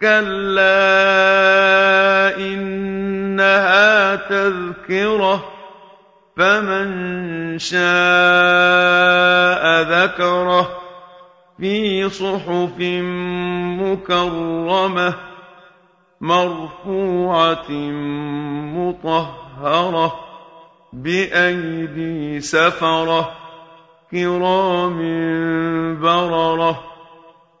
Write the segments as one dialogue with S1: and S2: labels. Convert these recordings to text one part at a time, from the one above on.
S1: كَلَّا إِنَّهَا تَذْكِرَةٌ فَمَن شَاءَ ذَكَرَهُ فِي صُحُفٍ مُّكَرَّمَةٍ مَّرْفُوعَةٍ مُّطَهَّرَةٍ بِأَيْدِي سَفَرَةٍ كِرَامٍ بَرَرَةٍ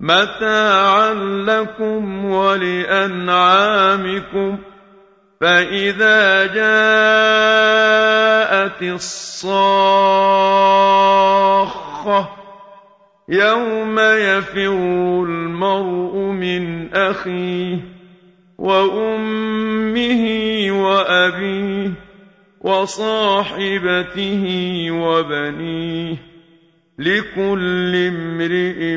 S1: مَتَاعًا لَّكُمْ وَلِأَنْعَامِكُمْ فَإِذَا جَاءَتِ الصَّاخَّةُ يَوْمَ يَفِرُّ الْمَرْءُ مِنْ أَخِيهِ وَأُمِّهِ وَأَبِيهِ وَصَاحِبَتِهِ وَبَنِيهِ لِكُلِّ امْرِئٍ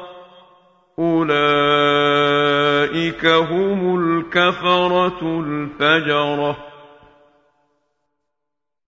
S1: أُولَٰئِكَ هُمُ الْكَفَرَةُ الْفَجَرَةُ